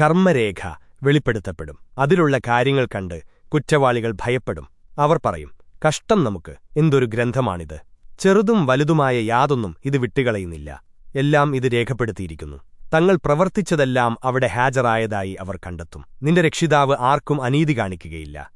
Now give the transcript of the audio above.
കർമ്മരേഖ വെളിപ്പെടുത്തപ്പെടും. അതിലുള്ള കാര്യങ്ങൾ കണ്ട് കുറ്റവാളികൾ ഭയപ്പെടും. അവർ പറയും കഷ്ടം നമുക്ക്. എന്തൊരു ഗ്രന്ഥമാണിത്. ചെറുതും വലുതുമായ യാതൊന്നും ഇത് വിട്ടുകളയുന്നില്ല. എല്ലാം ഇത് രേഖപ്പെടുത്തിയിരിക്കുന്നു. തങ്ങൾ പ്രവർത്തിച്ചതെല്ലാം അവിടെ ഹാജരായതായി അവർ കണ്ടെത്തും. നിന്റെ രക്ഷിതാവ് ആർക്കും അനീതി കാണിക്കുകയില്ല.